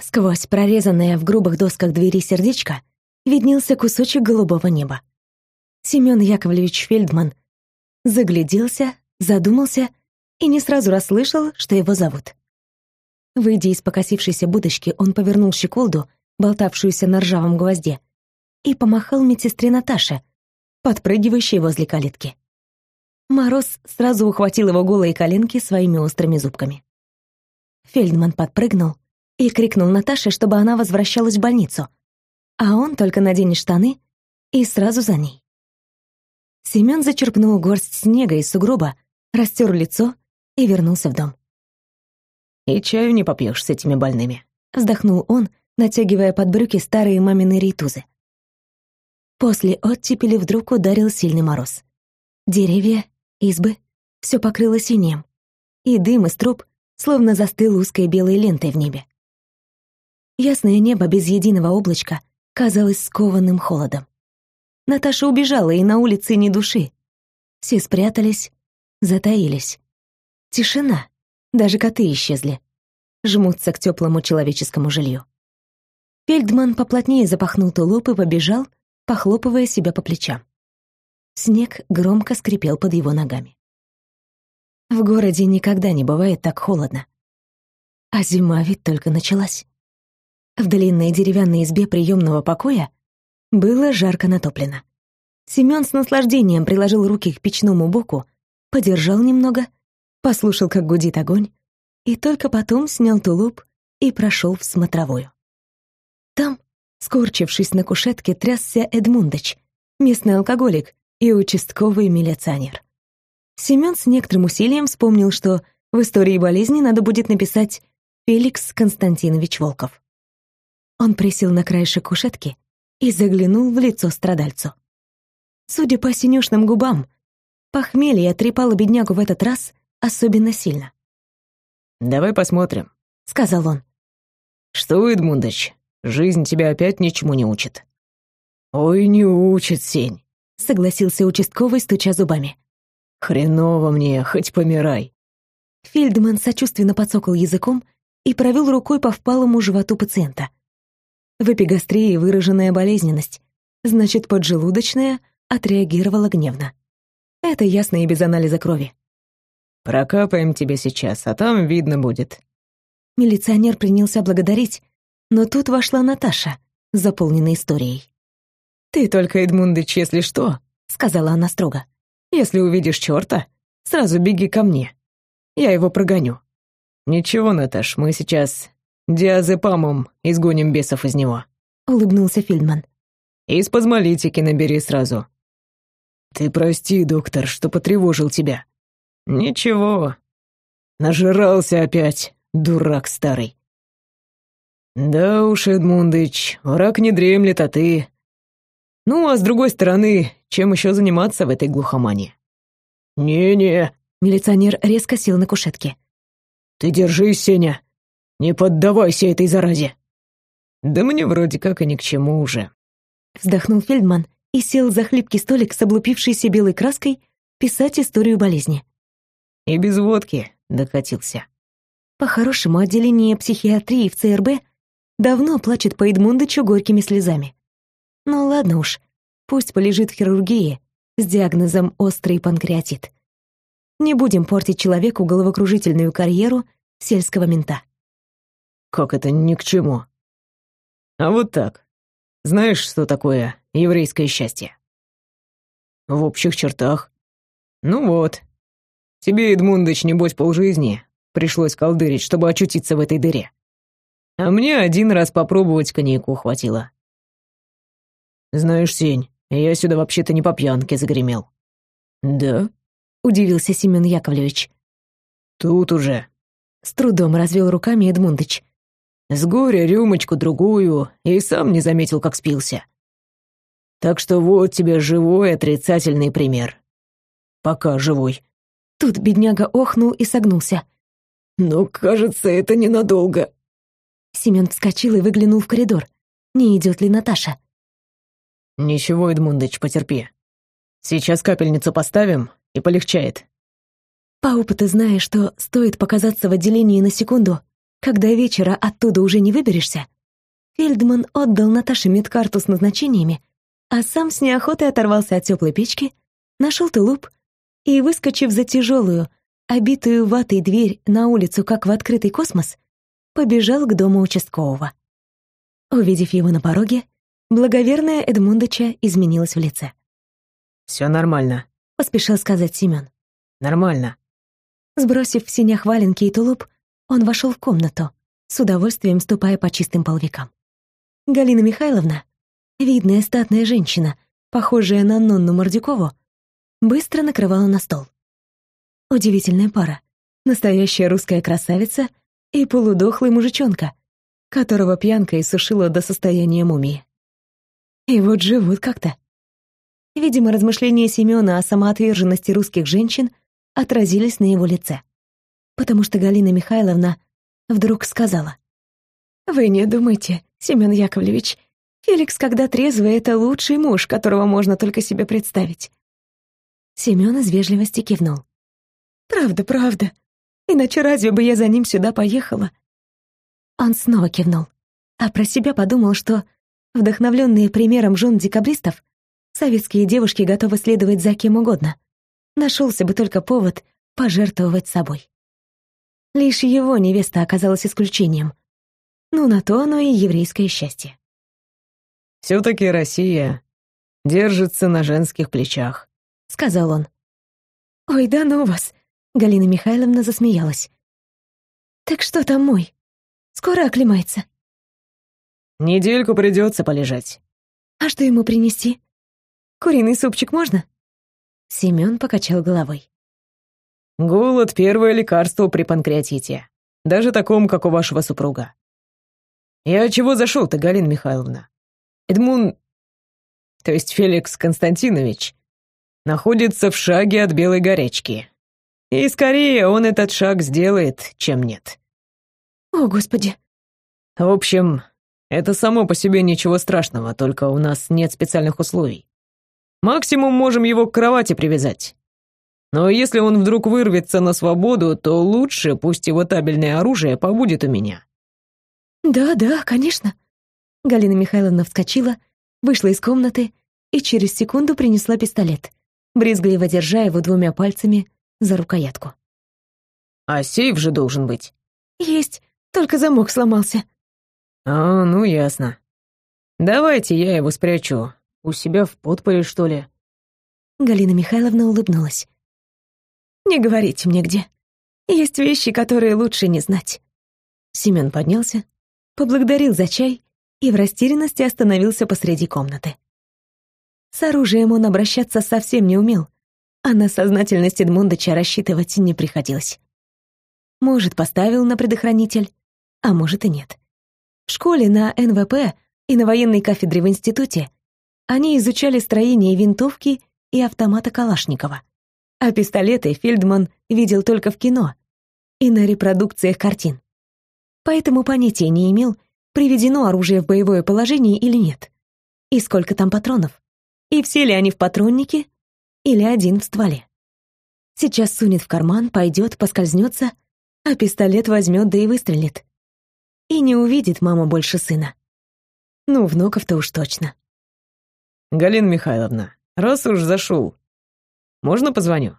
Сквозь прорезанное в грубых досках двери сердечко виднелся кусочек голубого неба. Семён Яковлевич Фельдман загляделся, задумался и не сразу расслышал, что его зовут. Выйдя из покосившейся будочки, он повернул щеколду, болтавшуюся на ржавом гвозде, и помахал медсестре Наташе, подпрыгивающей возле калитки. Мороз сразу ухватил его голые коленки своими острыми зубками. Фельдман подпрыгнул и крикнул Наташе, чтобы она возвращалась в больницу, а он только наденет штаны и сразу за ней. Семён зачерпнул горсть снега из сугроба, растер лицо и вернулся в дом. «И чаю не попьешь с этими больными», — вздохнул он, натягивая под брюки старые мамины рейтузы. После оттепели вдруг ударил сильный мороз. Деревья, избы — все покрыло синим, и дым из труб словно застыл узкой белой лентой в небе. Ясное небо без единого облачка казалось скованным холодом. Наташа убежала, и на улице ни души. Все спрятались, затаились. Тишина. Даже коты исчезли. Жмутся к теплому человеческому жилью. Фельдман поплотнее запахнул тулуп и побежал, похлопывая себя по плечам. Снег громко скрипел под его ногами. В городе никогда не бывает так холодно. А зима ведь только началась. В длинной деревянной избе приемного покоя было жарко натоплено. Семён с наслаждением приложил руки к печному боку, подержал немного, послушал, как гудит огонь, и только потом снял тулуп и прошел в смотровую. Там, скорчившись на кушетке, трясся Эдмундыч, местный алкоголик и участковый милиционер. Семён с некоторым усилием вспомнил, что в истории болезни надо будет написать Феликс Константинович Волков. Он присел на краешек кушетки и заглянул в лицо страдальцу. Судя по синюшным губам, похмелье трепало беднягу в этот раз особенно сильно. «Давай посмотрим», — сказал он. «Что, Эдмундыч, жизнь тебя опять ничему не учит?» «Ой, не учит, Сень», — согласился участковый, стуча зубами. «Хреново мне, хоть помирай». Фельдман сочувственно подсокал языком и провел рукой по впалому животу пациента. В эпигастрии выраженная болезненность, значит, поджелудочная отреагировала гневно. Это ясно и без анализа крови. «Прокапаем тебя сейчас, а там видно будет». Милиционер принялся благодарить, но тут вошла Наташа, заполненная историей. «Ты только, Эдмундыч, если что», — сказала она строго. «Если увидишь чёрта, сразу беги ко мне. Я его прогоню». «Ничего, Наташ, мы сейчас диазепамом изгоним бесов из него», — улыбнулся Фильдман. «И спазмолитики набери сразу». «Ты прости, доктор, что потревожил тебя». «Ничего. Нажирался опять, дурак старый». «Да уж, Эдмундыч, враг не дремлет, а ты...» «Ну, а с другой стороны, чем еще заниматься в этой глухомане?» «Не-не», — милиционер резко сел на кушетке. «Ты держись, Сеня. Не поддавайся этой заразе. Да мне вроде как и ни к чему уже. Вздохнул Фельдман и сел за хлипкий столик с облупившейся белой краской писать историю болезни. И без водки докатился. По-хорошему, отделение психиатрии в ЦРБ давно плачет по Эдмундычу горькими слезами. Ну ладно уж, пусть полежит в хирургии с диагнозом острый панкреатит. Не будем портить человеку головокружительную карьеру сельского мента. Как это ни к чему? А вот так. Знаешь, что такое еврейское счастье? В общих чертах. Ну вот. Тебе, Эдмундыч, небось полжизни пришлось колдырить, чтобы очутиться в этой дыре. А мне один раз попробовать коньяку хватило. Знаешь, Сень, я сюда вообще-то не по пьянке загремел. Да? Удивился Семен Яковлевич. Тут уже. С трудом развел руками Эдмундыч. С горя рюмочку-другую, и сам не заметил, как спился. Так что вот тебе живой отрицательный пример. Пока живой. Тут бедняга охнул и согнулся. Но, кажется, это ненадолго. Семен вскочил и выглянул в коридор. Не идет ли Наташа? Ничего, Эдмундыч, потерпи. Сейчас капельницу поставим, и полегчает. По опыту зная, что стоит показаться в отделении на секунду, Когда вечера оттуда уже не выберешься, Фельдман отдал Наташе медкарту с назначениями, а сам с неохотой оторвался от теплой печки, нашел тулуп и, выскочив за тяжелую, обитую ватой дверь на улицу, как в открытый космос, побежал к дому участкового. Увидев его на пороге, благоверная Эдмундыча изменилась в лице. «Все нормально», — поспешил сказать Семен. «Нормально». Сбросив в синях валенки и тулуп, он вошел в комнату, с удовольствием ступая по чистым половикам. Галина Михайловна, видная статная женщина, похожая на Нонну Мордюкову, быстро накрывала на стол. Удивительная пара. Настоящая русская красавица и полудохлый мужичонка, которого пьянка иссушила до состояния мумии. И вот живут как-то. Видимо, размышления Семёна о самоотверженности русских женщин отразились на его лице. Потому что Галина Михайловна вдруг сказала. «Вы не думайте, Семён Яковлевич, Феликс, когда трезвый, это лучший муж, которого можно только себе представить». Семён из вежливости кивнул. Правда, правда. Иначе разве бы я за ним сюда поехала? Он снова кивнул, а про себя подумал, что, вдохновленные примером жен декабристов, советские девушки готовы следовать за кем угодно. Нашелся бы только повод пожертвовать собой. Лишь его невеста оказалась исключением. Ну, на то оно и еврейское счастье. «Все-таки Россия держится на женских плечах», — сказал он. «Ой, да ну вас!» Галина Михайловна засмеялась. «Так что там мой? Скоро оклемается?» «Недельку придется полежать». «А что ему принести? Куриный супчик можно?» Семён покачал головой. «Голод — первое лекарство при панкреатите, даже таком, как у вашего супруга. Я чего зашел-то, Галина Михайловна? Эдмун, то есть Феликс Константинович, находится в шаге от белой горячки. И скорее он этот шаг сделает, чем нет. О, Господи. В общем, это само по себе ничего страшного, только у нас нет специальных условий. Максимум можем его к кровати привязать. Но если он вдруг вырвется на свободу, то лучше пусть его табельное оружие побудет у меня. Да, да, конечно. Галина Михайловна вскочила, вышла из комнаты и через секунду принесла пистолет, брезгливо держа его двумя пальцами за рукоятку. «А сейф же должен быть». «Есть, только замок сломался». «А, ну ясно. Давайте я его спрячу. У себя в подполе, что ли?» Галина Михайловна улыбнулась. «Не говорите мне где. Есть вещи, которые лучше не знать». Семен поднялся, поблагодарил за чай и в растерянности остановился посреди комнаты. С оружием он обращаться совсем не умел, а на сознательность Эдмундыча рассчитывать не приходилось. Может, поставил на предохранитель, а может и нет. В школе на НВП и на военной кафедре в институте они изучали строение винтовки и автомата Калашникова. А пистолеты Фельдман видел только в кино и на репродукциях картин. Поэтому понятия не имел, приведено оружие в боевое положение или нет, и сколько там патронов, и все ли они в патроннике, или один в стволе. Сейчас сунет в карман, пойдет, поскользнется, а пистолет возьмет да и выстрелит. И не увидит мама больше сына. Ну, внуков-то уж точно. «Галина Михайловна, раз уж зашел, можно позвоню?»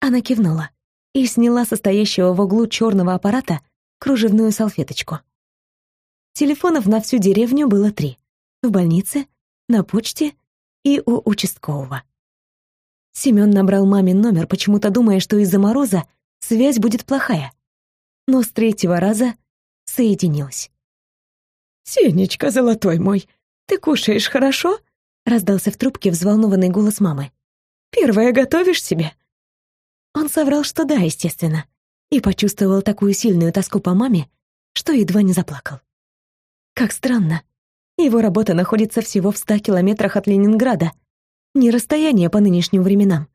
Она кивнула и сняла состоящего в углу черного аппарата кружевную салфеточку. Телефонов на всю деревню было три. В больнице, на почте и у участкового. Семён набрал мамин номер, почему-то думая, что из-за мороза связь будет плохая. Но с третьего раза соединилась. «Сенечка, золотой мой, ты кушаешь хорошо?» раздался в трубке взволнованный голос мамы. «Первое готовишь себе?» Он соврал, что да, естественно, и почувствовал такую сильную тоску по маме, что едва не заплакал. Как странно. Его работа находится всего в ста километрах от Ленинграда — не расстояние по нынешним временам.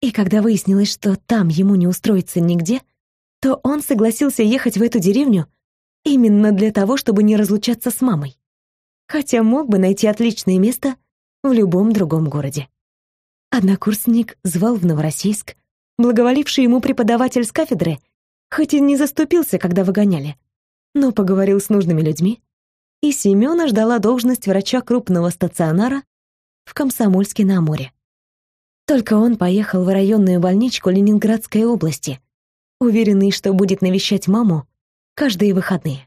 И когда выяснилось, что там ему не устроиться нигде, то он согласился ехать в эту деревню именно для того, чтобы не разлучаться с мамой. Хотя мог бы найти отличное место в любом другом городе. Однокурсник звал в Новороссийск, благоволивший ему преподаватель с кафедры хоть и не заступился, когда выгоняли, но поговорил с нужными людьми, и Семёна ждала должность врача крупного стационара в Комсомольске-на-Амуре. Только он поехал в районную больничку Ленинградской области, уверенный, что будет навещать маму каждые выходные.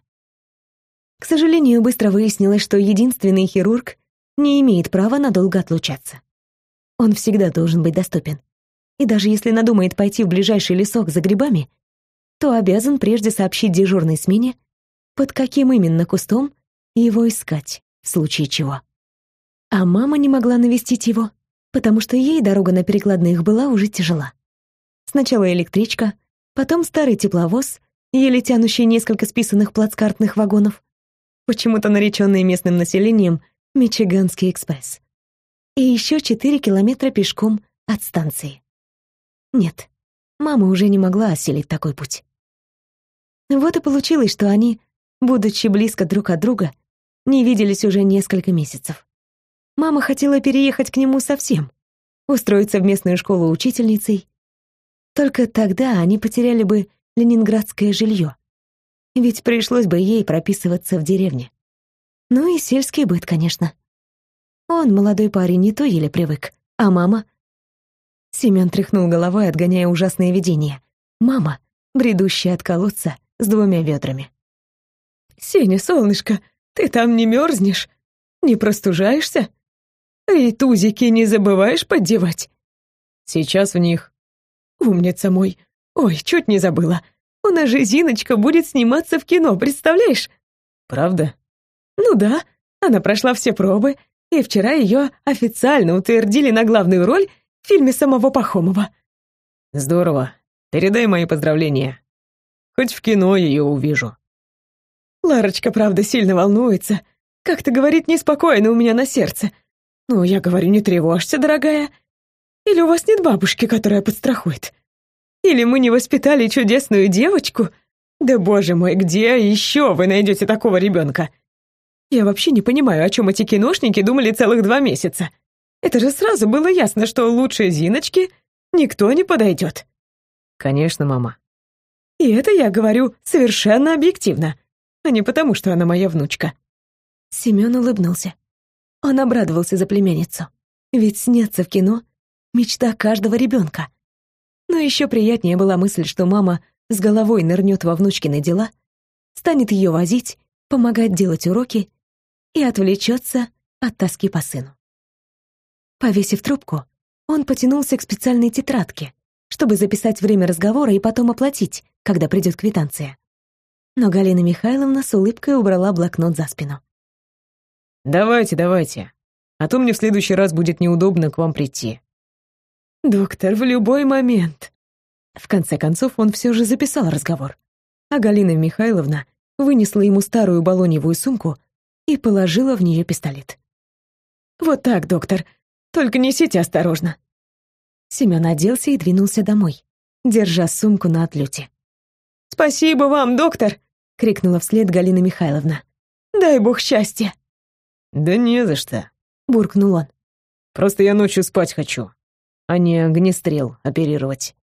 К сожалению, быстро выяснилось, что единственный хирург не имеет права надолго отлучаться. Он всегда должен быть доступен. И даже если надумает пойти в ближайший лесок за грибами, то обязан прежде сообщить дежурной смене, под каким именно кустом его искать, в случае чего. А мама не могла навестить его, потому что ей дорога на перекладных была уже тяжела. Сначала электричка, потом старый тепловоз, еле тянущий несколько списанных плацкартных вагонов, почему-то нареченный местным населением Мичиганский экспресс. И еще четыре километра пешком от станции. Нет, мама уже не могла осилить такой путь. Вот и получилось, что они, будучи близко друг от друга, не виделись уже несколько месяцев. Мама хотела переехать к нему совсем, устроиться в местную школу учительницей. Только тогда они потеряли бы ленинградское жилье. Ведь пришлось бы ей прописываться в деревне. Ну и сельский быт, конечно. Он, молодой парень, не то еле привык, а мама... Семён тряхнул головой, отгоняя ужасные видения. Мама, бредущая от колодца с двумя ведрами. «Сеня, солнышко, ты там не мерзнешь? Не простужаешься? И тузики не забываешь поддевать?» «Сейчас в них». «Умница мой. Ой, чуть не забыла. У нас же Зиночка будет сниматься в кино, представляешь?» «Правда?» «Ну да. Она прошла все пробы, и вчера ее официально утвердили на главную роль в фильме самого Пахомова». «Здорово. Передай мои поздравления. Хоть в кино ее увижу». Ларочка, правда, сильно волнуется. Как-то говорит неспокойно у меня на сердце. Ну, я говорю, не тревожься, дорогая. Или у вас нет бабушки, которая подстрахует? Или мы не воспитали чудесную девочку? Да боже мой, где еще вы найдете такого ребенка? Я вообще не понимаю, о чем эти киношники думали целых два месяца. Это же сразу было ясно, что лучше Зиночки никто не подойдет. Конечно, мама. И это я говорю совершенно объективно, а не потому, что она моя внучка. Семен улыбнулся. Он обрадовался за племянницу. Ведь сняться в кино — мечта каждого ребенка. Но еще приятнее была мысль, что мама с головой нырнет во внучкины дела, станет ее возить, помогать делать уроки и отвлечется от тоски по сыну. Повесив трубку, он потянулся к специальной тетрадке, чтобы записать время разговора и потом оплатить, когда придет квитанция. Но Галина Михайловна с улыбкой убрала блокнот за спину. «Давайте, давайте, а то мне в следующий раз будет неудобно к вам прийти». «Доктор, в любой момент». В конце концов, он все же записал разговор. А Галина Михайловна вынесла ему старую балоневую сумку и положила в нее пистолет. «Вот так, доктор. Только несите осторожно». Семен оделся и двинулся домой, держа сумку на отлете. «Спасибо вам, доктор!» — крикнула вслед Галина Михайловна. «Дай бог счастья!» «Да не за что», — буркнул он. «Просто я ночью спать хочу, а не огнестрел оперировать».